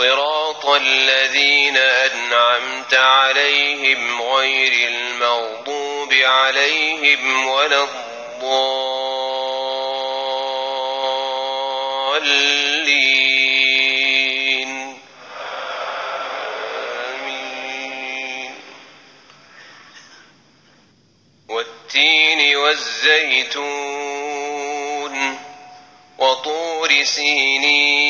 صراط الذين أنعمت عليهم غير المغضوب عليهم ولا الضالين. آمين. والتين والزيتون وطور سينين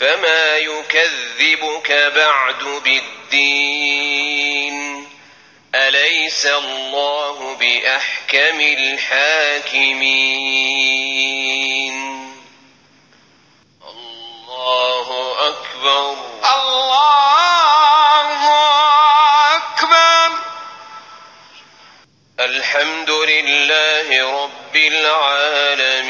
فما يكذبك بعد بالدين أليس الله بأحكم الحاكمين الله أكبر الله أكبر الحمد لله رب العالمين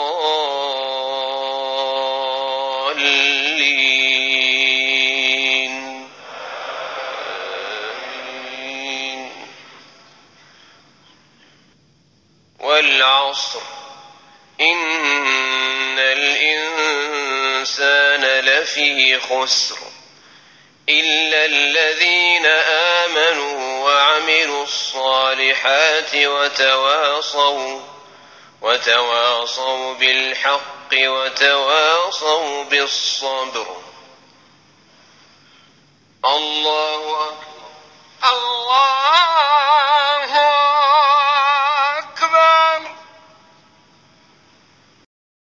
الضالين. والعصر. إن الإنسان لفي خسر. إلا الذين آمنوا وعملوا الصالحات وتواصوا. وتواصوا بالحق وتواصوا بالصبر. الله أكبر. الله